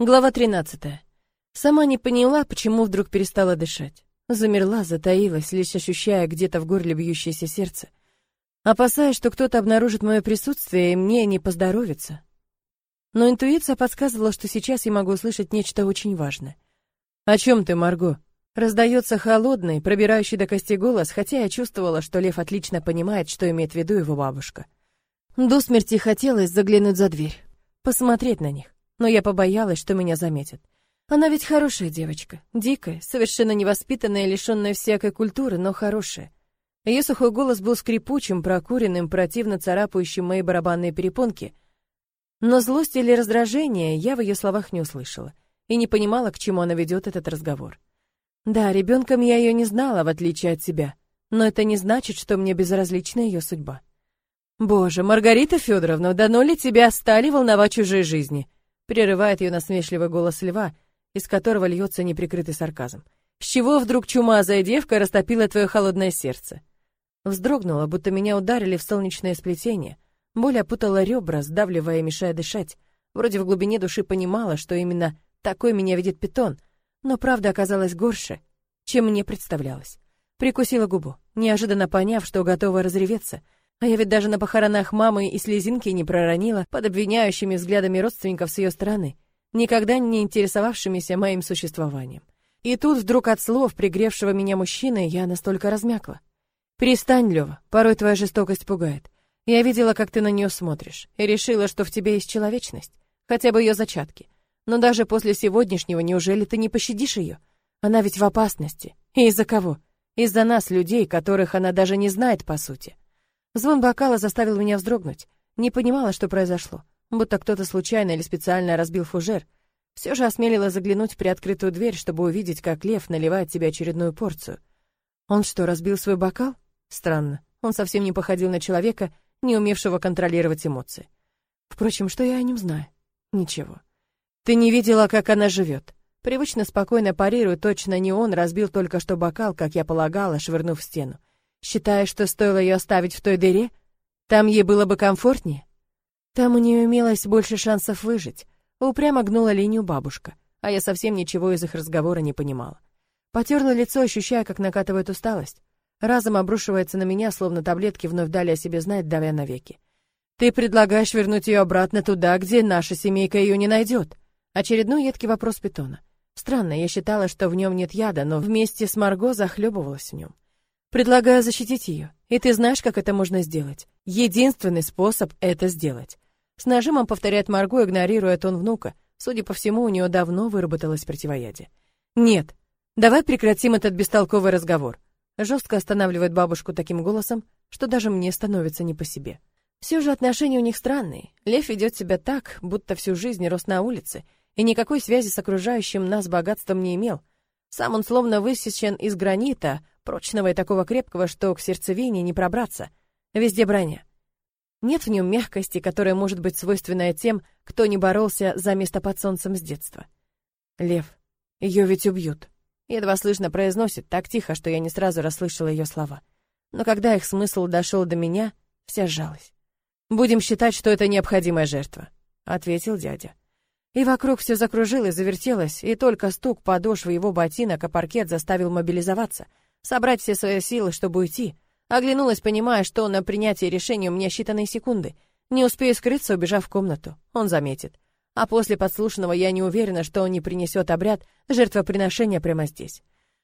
Глава 13. Сама не поняла, почему вдруг перестала дышать. Замерла, затаилась, лишь ощущая где-то в горле бьющееся сердце. Опасаясь, что кто-то обнаружит мое присутствие, и мне не поздоровится. Но интуиция подсказывала, что сейчас я могу услышать нечто очень важное. «О чем ты, Марго?» Раздается холодный, пробирающий до кости голос, хотя я чувствовала, что Лев отлично понимает, что имеет в виду его бабушка. До смерти хотелось заглянуть за дверь, посмотреть на них но я побоялась, что меня заметят. Она ведь хорошая девочка, дикая, совершенно невоспитанная, лишенная всякой культуры, но хорошая. Ее сухой голос был скрипучим, прокуренным, противно царапающим мои барабанные перепонки. Но злость или раздражение я в ее словах не услышала и не понимала, к чему она ведет этот разговор. Да, ребенком я ее не знала, в отличие от себя, но это не значит, что мне безразлична ее судьба. Боже, Маргарита Федоровна, давно ли тебя стали волновать чужие жизни? Прерывает ее насмешливый голос льва, из которого льется неприкрытый сарказм. «С чего вдруг чумазая девка растопила твое холодное сердце?» Вздрогнула, будто меня ударили в солнечное сплетение. Боль опутала ребра, сдавливая и мешая дышать. Вроде в глубине души понимала, что именно такой меня видит питон, но правда оказалась горше, чем мне представлялось. Прикусила губу, неожиданно поняв, что готова разреветься — а я ведь даже на похоронах мамы и слезинки не проронила под обвиняющими взглядами родственников с ее стороны, никогда не интересовавшимися моим существованием. И тут вдруг от слов пригревшего меня мужчины я настолько размякла. «Перестань, Лёва, порой твоя жестокость пугает. Я видела, как ты на нее смотришь, и решила, что в тебе есть человечность, хотя бы ее зачатки. Но даже после сегодняшнего неужели ты не пощадишь ее? Она ведь в опасности. И из-за кого? Из-за нас, людей, которых она даже не знает, по сути. Звон бокала заставил меня вздрогнуть. Не понимала, что произошло. Будто кто-то случайно или специально разбил фужер. Все же осмелила заглянуть в приоткрытую дверь, чтобы увидеть, как лев наливает себе очередную порцию. Он что, разбил свой бокал? Странно. Он совсем не походил на человека, не умевшего контролировать эмоции. Впрочем, что я о нем знаю? Ничего. Ты не видела, как она живет. Привычно спокойно парирую, точно не он разбил только что бокал, как я полагала, швырнув в стену. Считаешь, что стоило ее оставить в той дыре? Там ей было бы комфортнее? Там у нее имелось больше шансов выжить. Упрямо гнула линию бабушка, а я совсем ничего из их разговора не понимала. Потерла лицо, ощущая, как накатывает усталость. Разом обрушивается на меня, словно таблетки вновь дали о себе знать, давя навеки. Ты предлагаешь вернуть ее обратно туда, где наша семейка ее не найдет. Очередной едкий вопрос питона. Странно, я считала, что в нем нет яда, но вместе с Марго захлебывалась в нем. Предлагаю защитить ее. И ты знаешь, как это можно сделать. Единственный способ это сделать. С нажимом повторяет Марго, игнорируя тон внука. Судя по всему, у нее давно выработалось противоядие. Нет. Давай прекратим этот бестолковый разговор. Жестко останавливает бабушку таким голосом, что даже мне становится не по себе. Все же отношения у них странные. Лев ведет себя так, будто всю жизнь рос на улице и никакой связи с окружающим нас богатством не имел. Сам он словно высечен из гранита, прочного и такого крепкого, что к сердцевине не пробраться. Везде броня. Нет в нем мягкости, которая может быть свойственная тем, кто не боролся за место под солнцем с детства. Лев, ее ведь убьют. Едва слышно произносит, так тихо, что я не сразу расслышала ее слова. Но когда их смысл дошел до меня, вся сжалась. «Будем считать, что это необходимая жертва», — ответил дядя. И вокруг все закружилось, завертелось, и только стук подошвы его ботинок о паркет заставил мобилизоваться — собрать все свои силы, чтобы уйти. Оглянулась, понимая, что на принятие решения у меня считанные секунды. Не успею скрыться, убежав в комнату. Он заметит. А после подслушанного я не уверена, что он не принесет обряд жертвоприношения прямо здесь.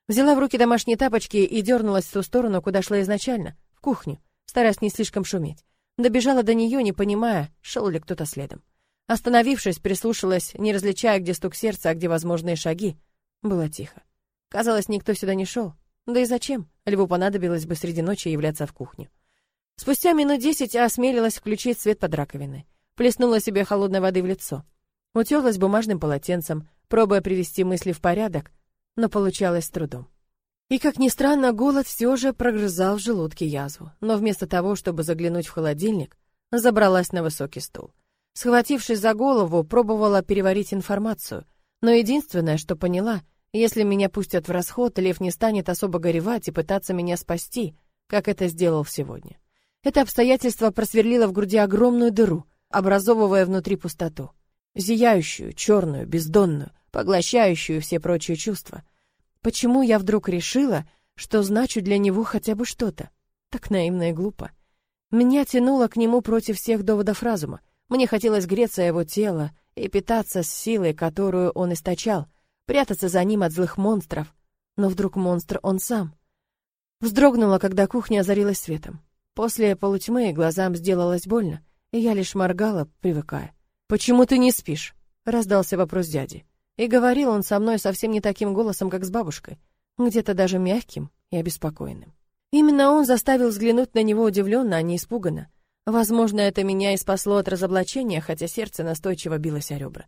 Взяла в руки домашние тапочки и дернулась в ту сторону, куда шла изначально, в кухню, стараясь не слишком шуметь. Добежала до нее, не понимая, шел ли кто-то следом. Остановившись, прислушалась, не различая, где стук сердца, а где возможные шаги. Было тихо. Казалось, никто сюда не шел. Да и зачем? Льву понадобилось бы среди ночи являться в кухню. Спустя минут десять осмелилась включить свет под раковиной. Плеснула себе холодной воды в лицо. Утерлась бумажным полотенцем, пробуя привести мысли в порядок, но получалось с трудом. И, как ни странно, голод все же прогрызал в желудке язву, но вместо того, чтобы заглянуть в холодильник, забралась на высокий стул. Схватившись за голову, пробовала переварить информацию, но единственное, что поняла, если меня пустят в расход, Лев не станет особо горевать и пытаться меня спасти, как это сделал сегодня. Это обстоятельство просверлило в груди огромную дыру, образовывая внутри пустоту. зияющую, черную, бездонную, поглощающую все прочие чувства. Почему я вдруг решила, что значу для него хотя бы что-то? Так наивно и глупо. Меня тянуло к нему против всех доводов разума. Мне хотелось греться его тело и питаться с силой, которую он источал, прятаться за ним от злых монстров. Но вдруг монстр он сам. Вздрогнула, когда кухня озарилась светом. После полутьмы глазам сделалось больно, и я лишь моргала, привыкая. «Почему ты не спишь?» — раздался вопрос дяди. И говорил он со мной совсем не таким голосом, как с бабушкой, где-то даже мягким и обеспокоенным. Именно он заставил взглянуть на него удивленно, а не испуганно. Возможно, это меня и спасло от разоблачения, хотя сердце настойчиво билось о ребра.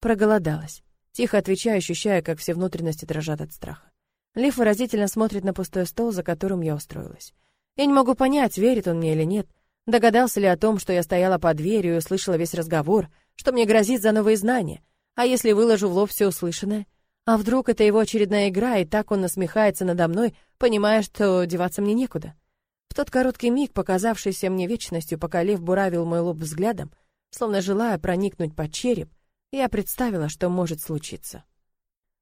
Проголодалась. Тихо отвечаю, ощущая, как все внутренности дрожат от страха. Лев выразительно смотрит на пустой стол, за которым я устроилась. Я не могу понять, верит он мне или нет, Догадался ли о том, что я стояла под дверью и услышала весь разговор, что мне грозит за новые знания? А если выложу в лоб все услышанное? А вдруг это его очередная игра, и так он насмехается надо мной, понимая, что деваться мне некуда? В тот короткий миг, показавшийся мне вечностью, пока лев буравил мой лоб взглядом, словно желая проникнуть под череп, я представила, что может случиться.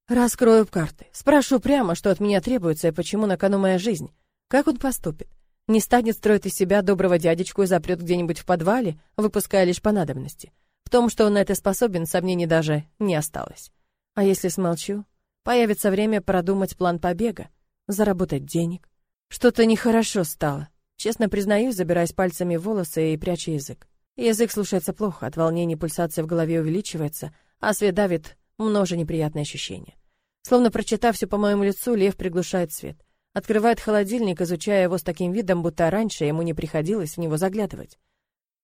Раскрою карты, спрошу прямо, что от меня требуется и почему на кону моя жизнь. Как он поступит? Не станет строить из себя доброго дядечку и запрет где-нибудь в подвале, выпуская лишь по надобности. В том, что он на это способен, сомнений даже не осталось. А если смолчу, появится время продумать план побега, заработать денег. Что-то нехорошо стало. Честно признаюсь, забираясь пальцами волосы и пряча язык. Язык слушается плохо, от волнения пульсация в голове увеличивается, а свет давит множе неприятные ощущения. Словно прочитав все по моему лицу, лев приглушает свет. Открывает холодильник, изучая его с таким видом, будто раньше ему не приходилось в него заглядывать.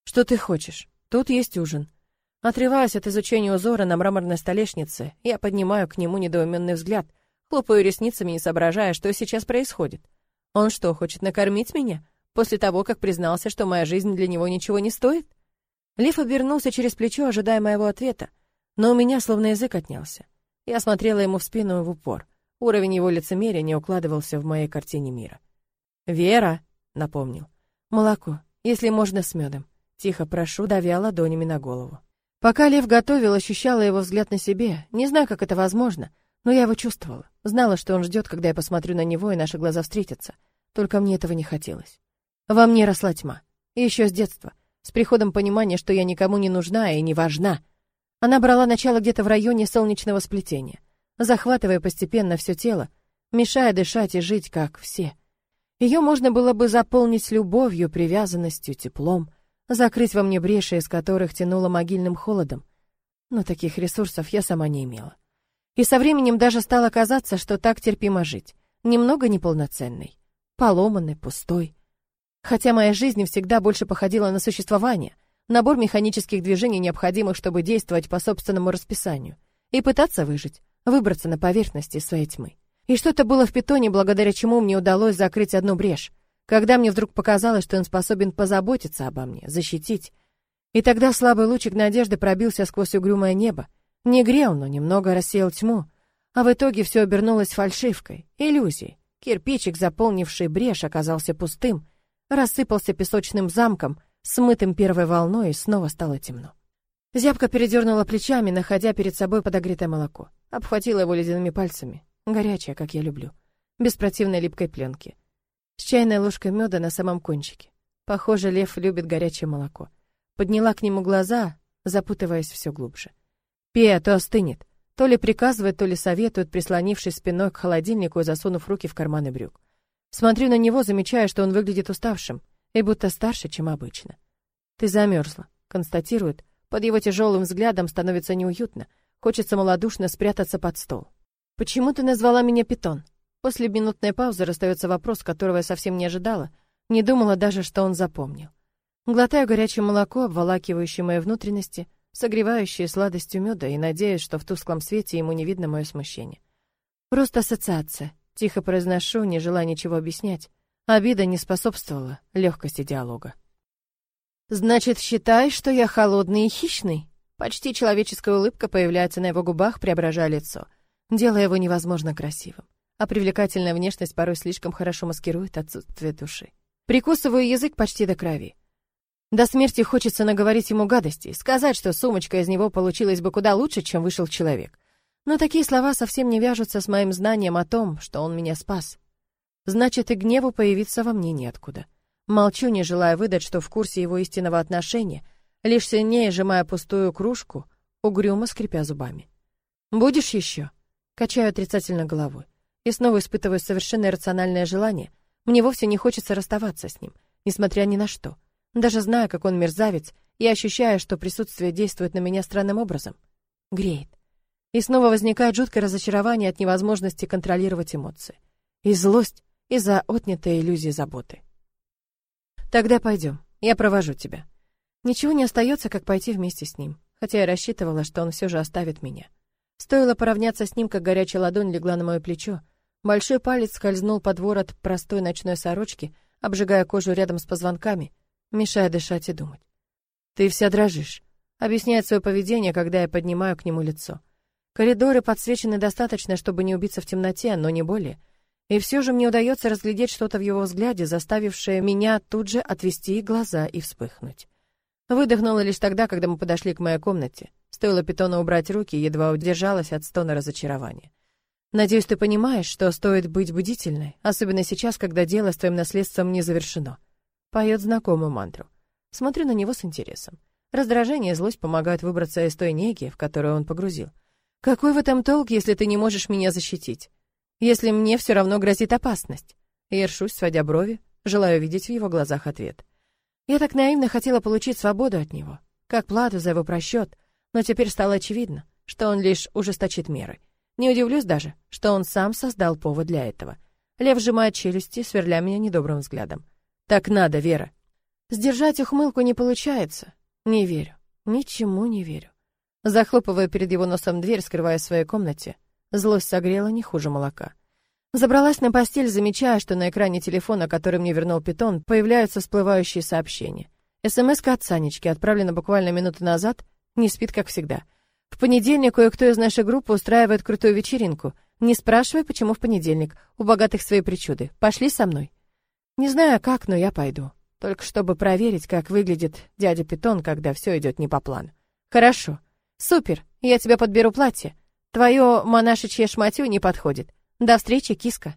«Что ты хочешь? Тут есть ужин». Отрываясь от изучения узора на мраморной столешнице, я поднимаю к нему недоуменный взгляд, хлопаю ресницами, не соображая, что сейчас происходит. Он что, хочет накормить меня? После того, как признался, что моя жизнь для него ничего не стоит? Лив обернулся через плечо, ожидая моего ответа, но у меня словно язык отнялся. Я смотрела ему в спину в упор. Уровень его лицемерия не укладывался в моей картине мира. «Вера!» — напомнил. «Молоко, если можно с медом. Тихо прошу, давя ладонями на голову». Пока Лев готовил, ощущала его взгляд на себе. Не знаю, как это возможно, но я его чувствовала. Знала, что он ждет, когда я посмотрю на него, и наши глаза встретятся. Только мне этого не хотелось. Во мне росла тьма. И еще с детства. С приходом понимания, что я никому не нужна и не важна. Она брала начало где-то в районе солнечного сплетения захватывая постепенно все тело, мешая дышать и жить, как все. Ее можно было бы заполнить любовью, привязанностью, теплом, закрыть во мне бреши, из которых тянуло могильным холодом. Но таких ресурсов я сама не имела. И со временем даже стало казаться, что так терпимо жить. Немного неполноценной, поломанной, пустой. Хотя моя жизнь всегда больше походила на существование, набор механических движений, необходимых, чтобы действовать по собственному расписанию, и пытаться выжить выбраться на поверхности своей тьмы. И что-то было в питоне, благодаря чему мне удалось закрыть одну брешь, когда мне вдруг показалось, что он способен позаботиться обо мне, защитить. И тогда слабый лучик надежды пробился сквозь угрюмое небо, не грел, но немного рассеял тьму, а в итоге все обернулось фальшивкой, иллюзией. Кирпичик, заполнивший брешь, оказался пустым, рассыпался песочным замком, смытым первой волной, и снова стало темно. Зябка передернула плечами, находя перед собой подогретое молоко. Обхватила его ледяными пальцами. Горячее, как я люблю. Без противной липкой пленки. С чайной ложкой меда на самом кончике. Похоже, лев любит горячее молоко. Подняла к нему глаза, запутываясь все глубже. «Пей, а то остынет». То ли приказывает, то ли советует, прислонившись спиной к холодильнику и засунув руки в карманы брюк. Смотрю на него, замечая, что он выглядит уставшим и будто старше, чем обычно. «Ты замерзла», — констатирует, под его тяжелым взглядом становится неуютно. Хочется малодушно спрятаться под стол. «Почему ты назвала меня Питон?» После минутной паузы расстается вопрос, которого я совсем не ожидала. Не думала даже, что он запомнил. Глотаю горячее молоко, обволакивающее мои внутренности, согревающее сладостью меда, и надеюсь, что в тусклом свете ему не видно мое смущение. Просто ассоциация. Тихо произношу, не желая ничего объяснять. Обида не способствовала легкости диалога. Значит, считаешь, что я холодный и хищный? Почти человеческая улыбка появляется на его губах, преображая лицо, делая его невозможно красивым. А привлекательная внешность порой слишком хорошо маскирует отсутствие души. Прикусываю язык почти до крови. До смерти хочется наговорить ему гадости, сказать, что сумочка из него получилась бы куда лучше, чем вышел человек. Но такие слова совсем не вяжутся с моим знанием о том, что он меня спас. Значит, и гневу появиться во мне неоткуда. Молчу, не желая выдать, что в курсе его истинного отношения, лишь сильнее сжимая пустую кружку, угрюмо скрипя зубами. «Будешь еще?» Качаю отрицательно головой. И снова испытываю совершенно иррациональное желание. Мне вовсе не хочется расставаться с ним, несмотря ни на что. Даже зная, как он мерзавец, я ощущаю, что присутствие действует на меня странным образом. Греет. И снова возникает жуткое разочарование от невозможности контролировать эмоции. И злость из-за отнятой иллюзии заботы. Тогда пойдем, я провожу тебя. Ничего не остается, как пойти вместе с ним, хотя я рассчитывала, что он все же оставит меня. Стоило поравняться с ним, как горячая ладонь легла на мое плечо. Большой палец скользнул под ворот простой ночной сорочки, обжигая кожу рядом с позвонками, мешая дышать и думать. «Ты вся дрожишь», — объясняет свое поведение, когда я поднимаю к нему лицо. Коридоры подсвечены достаточно, чтобы не убиться в темноте, но не более. И все же мне удается разглядеть что-то в его взгляде, заставившее меня тут же отвести глаза и вспыхнуть. Выдохнула лишь тогда, когда мы подошли к моей комнате. Стоило питону убрать руки, едва удержалась от стона разочарования. Надеюсь, ты понимаешь, что стоит быть бдительной, особенно сейчас, когда дело с твоим наследством не завершено. Поет знакомую мантру. Смотрю на него с интересом. Раздражение и злость помогают выбраться из той неги, в которую он погрузил. Какой в этом толк, если ты не можешь меня защитить? Если мне все равно грозит опасность? Ершусь, сводя брови, желаю видеть в его глазах ответ. Я так наивно хотела получить свободу от него, как плату за его просчет, но теперь стало очевидно, что он лишь ужесточит меры. Не удивлюсь даже, что он сам создал повод для этого. Лев сжимает челюсти, сверля меня недобрым взглядом. Так надо, Вера. Сдержать ухмылку не получается. Не верю. Ничему не верю. Захлопывая перед его носом дверь, скрывая в своей комнате, злость согрела не хуже молока. Забралась на постель, замечая, что на экране телефона, который мне вернул питон, появляются всплывающие сообщения. СМС-ка от Санечки, отправлена буквально минуту назад, не спит, как всегда. В понедельник кое-кто из нашей группы устраивает крутую вечеринку. Не спрашивай, почему в понедельник. У богатых свои причуды. Пошли со мной. Не знаю как, но я пойду. Только чтобы проверить, как выглядит дядя Питон, когда все идет не по плану. Хорошо. Супер. Я тебе подберу платье. Твое монашечье шматью не подходит. До встречи, киска.